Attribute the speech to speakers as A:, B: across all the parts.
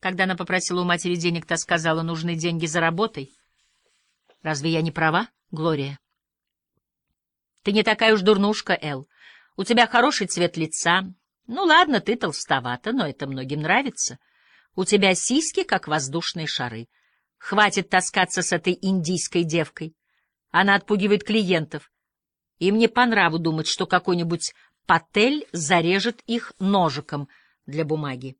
A: Когда она попросила у матери денег, та сказала, нужны деньги за работой. Разве я не права, Глория? Ты не такая уж дурнушка, Эл. У тебя хороший цвет лица. Ну ладно, ты толстовата, но это многим нравится. У тебя сиськи, как воздушные шары. Хватит таскаться с этой индийской девкой. Она отпугивает клиентов. И мне по нраву думать, что какой-нибудь Патель зарежет их ножиком для бумаги.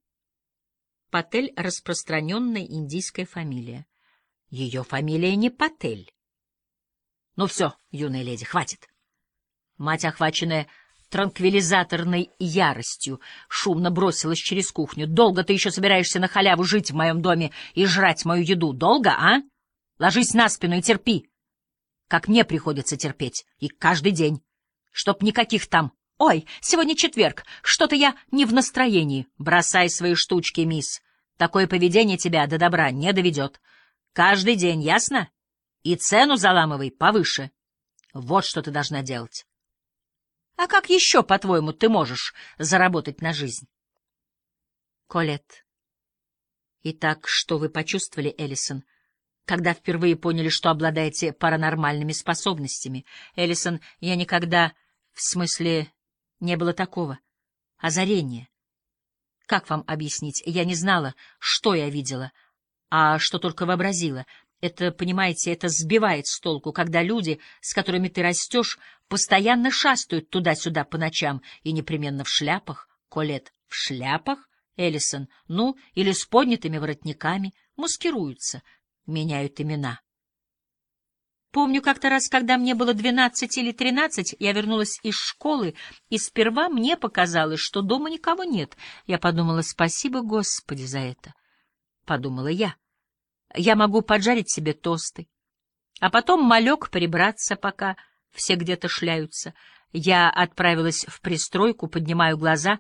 A: Патель — распространенная индийская фамилия. Ее фамилия не Патель. Ну все, юная леди, хватит. Мать, охваченная транквилизаторной яростью, шумно бросилась через кухню. «Долго ты еще собираешься на халяву жить в моем доме и жрать мою еду? Долго, а? Ложись на спину и терпи. Как мне приходится терпеть. И каждый день. Чтоб никаких там «Ой, сегодня четверг, что-то я не в настроении. Бросай свои штучки, мисс. Такое поведение тебя до добра не доведет. Каждый день, ясно? И цену заламывай повыше. Вот что ты должна делать. А как еще, по-твоему, ты можешь заработать на жизнь? Колет. Итак, что вы почувствовали, Эллисон, когда впервые поняли, что обладаете паранормальными способностями? Эллисон, я никогда... В смысле, не было такого. Озарение. Как вам объяснить? Я не знала, что я видела, а что только вообразила. Это, понимаете, это сбивает с толку, когда люди, с которыми ты растешь, постоянно шастают туда-сюда по ночам и непременно в шляпах. Колет, в шляпах? Эллисон, ну, или с поднятыми воротниками, маскируются, меняют имена. Помню как-то раз, когда мне было двенадцать или тринадцать, я вернулась из школы, и сперва мне показалось, что дома никого нет. Я подумала, спасибо, Господи, за это. Подумала я. Я могу поджарить себе тосты. А потом малек прибраться, пока все где-то шляются. Я отправилась в пристройку, поднимаю глаза,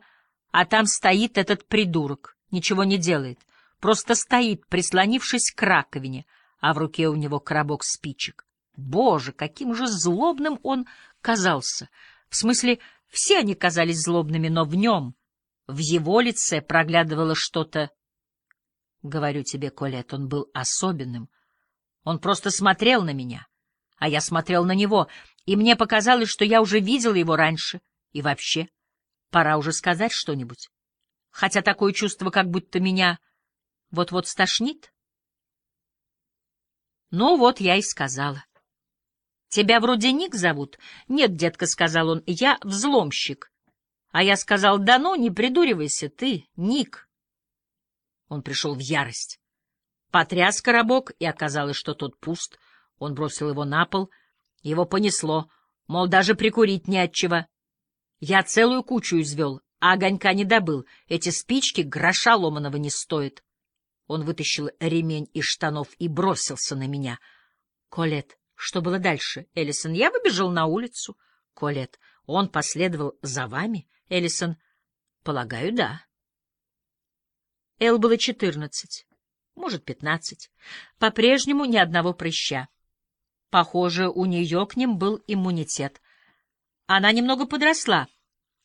A: а там стоит этот придурок, ничего не делает, просто стоит, прислонившись к раковине, а в руке у него коробок спичек. Боже, каким же злобным он казался! В смысле, все они казались злобными, но в нем, в его лице проглядывало что-то... Говорю тебе, Колет, он был особенным. Он просто смотрел на меня, а я смотрел на него, и мне показалось, что я уже видел его раньше. И вообще, пора уже сказать что-нибудь. Хотя такое чувство, как будто меня вот-вот стошнит. Ну вот я и сказала. Тебя вроде Ник зовут? Нет, детка, — сказал он, — я взломщик. А я сказал, да ну, не придуривайся, ты, Ник. Он пришел в ярость. Потряс коробок, и оказалось, что тот пуст. Он бросил его на пол. Его понесло, мол, даже прикурить не отчего. Я целую кучу извел, а огонька не добыл. Эти спички гроша ломаного не стоят. Он вытащил ремень из штанов и бросился на меня. — Колет, что было дальше, Эллисон? Я выбежал на улицу. Колет, он последовал за вами? Эллисон, полагаю, да. Эл было четырнадцать, может, пятнадцать. По-прежнему ни одного прыща. Похоже, у нее к ним был иммунитет. Она немного подросла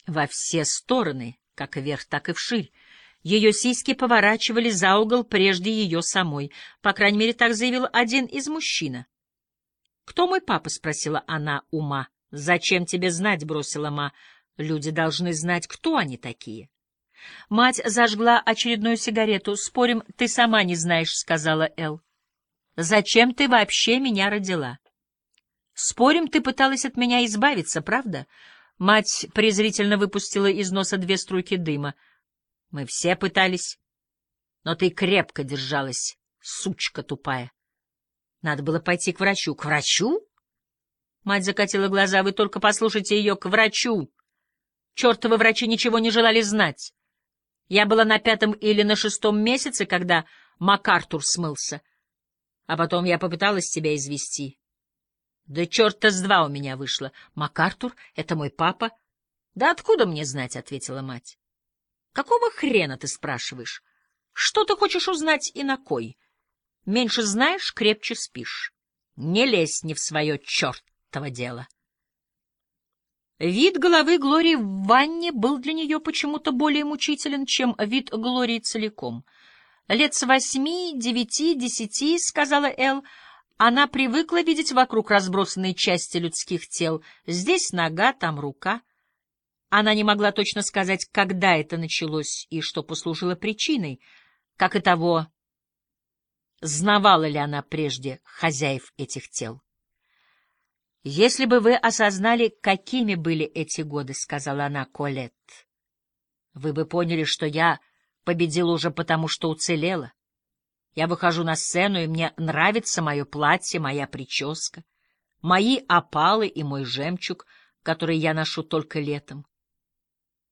A: во все стороны, как вверх, так и вширь. Ее сиськи поворачивали за угол прежде ее самой. По крайней мере, так заявил один из мужчин. «Кто мой папа?» — спросила она у Ма. «Зачем тебе знать?» — бросила Ма. «Люди должны знать, кто они такие». Мать зажгла очередную сигарету. «Спорим, ты сама не знаешь», — сказала Эл. «Зачем ты вообще меня родила?» «Спорим, ты пыталась от меня избавиться, правда?» Мать презрительно выпустила из носа две струйки дыма. «Мы все пытались, но ты крепко держалась, сучка тупая». Надо было пойти к врачу. К врачу? Мать закатила глаза. Вы только послушайте ее. К врачу. Чертовы врачи ничего не желали знать. Я была на пятом или на шестом месяце, когда МакАртур смылся. А потом я попыталась тебя извести. Да черта с два у меня вышло. МакАртур — это мой папа. Да откуда мне знать, — ответила мать. Какого хрена ты спрашиваешь? Что ты хочешь узнать и на кой? Меньше знаешь, крепче спишь. Не лезь не в свое чертово дело. Вид головы Глории в ванне был для нее почему-то более мучителен, чем вид Глории целиком. Лет с восьми, девяти, десяти, — сказала Эл. Она привыкла видеть вокруг разбросанные части людских тел. Здесь нога, там рука. Она не могла точно сказать, когда это началось и что послужило причиной, как и того, знавала ли она прежде хозяев этих тел. «Если бы вы осознали, какими были эти годы, — сказала она Колет, — вы бы поняли, что я победила уже потому, что уцелела. Я выхожу на сцену, и мне нравится мое платье, моя прическа, мои опалы и мой жемчуг, который я ношу только летом.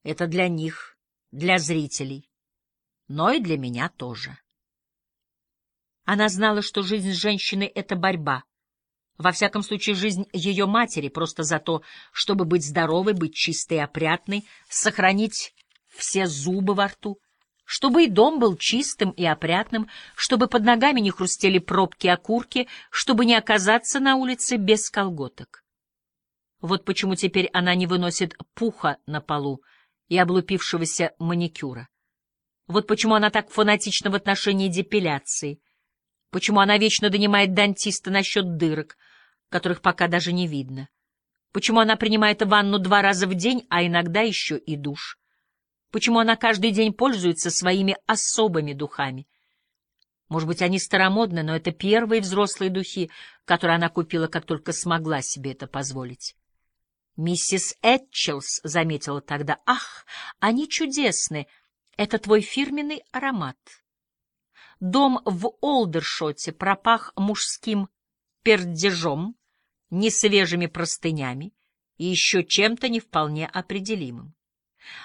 A: Это для них, для зрителей, но и для меня тоже. Она знала, что жизнь женщины — это борьба. Во всяком случае, жизнь ее матери просто за то, чтобы быть здоровой, быть чистой и опрятной, сохранить все зубы во рту, чтобы и дом был чистым и опрятным, чтобы под ногами не хрустели пробки-окурки, чтобы не оказаться на улице без колготок. Вот почему теперь она не выносит пуха на полу и облупившегося маникюра. Вот почему она так фанатична в отношении депиляции — Почему она вечно донимает дантиста насчет дырок, которых пока даже не видно? Почему она принимает ванну два раза в день, а иногда еще и душ? Почему она каждый день пользуется своими особыми духами? Может быть, они старомодны, но это первые взрослые духи, которые она купила, как только смогла себе это позволить. Миссис Этчелс заметила тогда, «Ах, они чудесны! Это твой фирменный аромат». Дом в Олдершоте пропах мужским пердежом, несвежими простынями и еще чем-то не вполне определимым.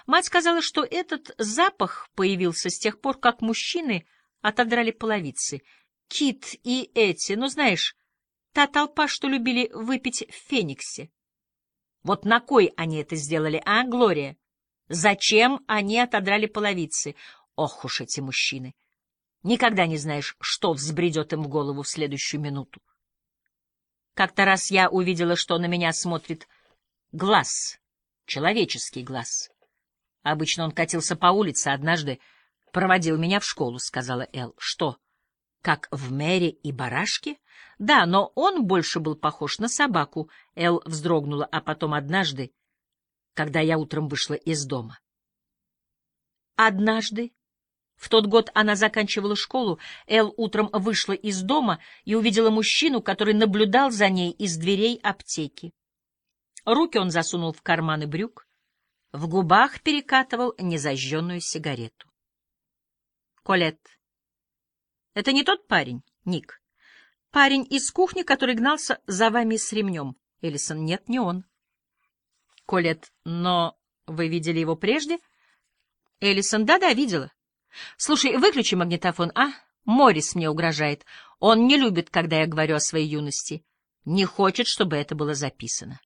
A: Мать сказала, что этот запах появился с тех пор, как мужчины отодрали половицы. Кит и эти, ну знаешь, та толпа, что любили выпить в Фениксе. Вот на кой они это сделали, а, Глория? Зачем они отодрали половицы? Ох уж эти мужчины! Никогда не знаешь, что взбредет им в голову в следующую минуту. Как-то раз я увидела, что на меня смотрит глаз, человеческий глаз. Обычно он катился по улице, однажды проводил меня в школу, — сказала Эл. — Что, как в Мэри и барашке? Да, но он больше был похож на собаку. Эл вздрогнула, а потом однажды, когда я утром вышла из дома. Однажды в тот год она заканчивала школу, Эл утром вышла из дома и увидела мужчину, который наблюдал за ней из дверей аптеки. Руки он засунул в карманы брюк, в губах перекатывал незажженную сигарету. Колет. Это не тот парень, Ник? Парень из кухни, который гнался за вами с ремнем. Элисон. Нет, не он. Колет. Но вы видели его прежде? Элисон. Да-да, видела. Слушай, выключи магнитофон, а? Морис мне угрожает. Он не любит, когда я говорю о своей юности. Не хочет, чтобы это было записано.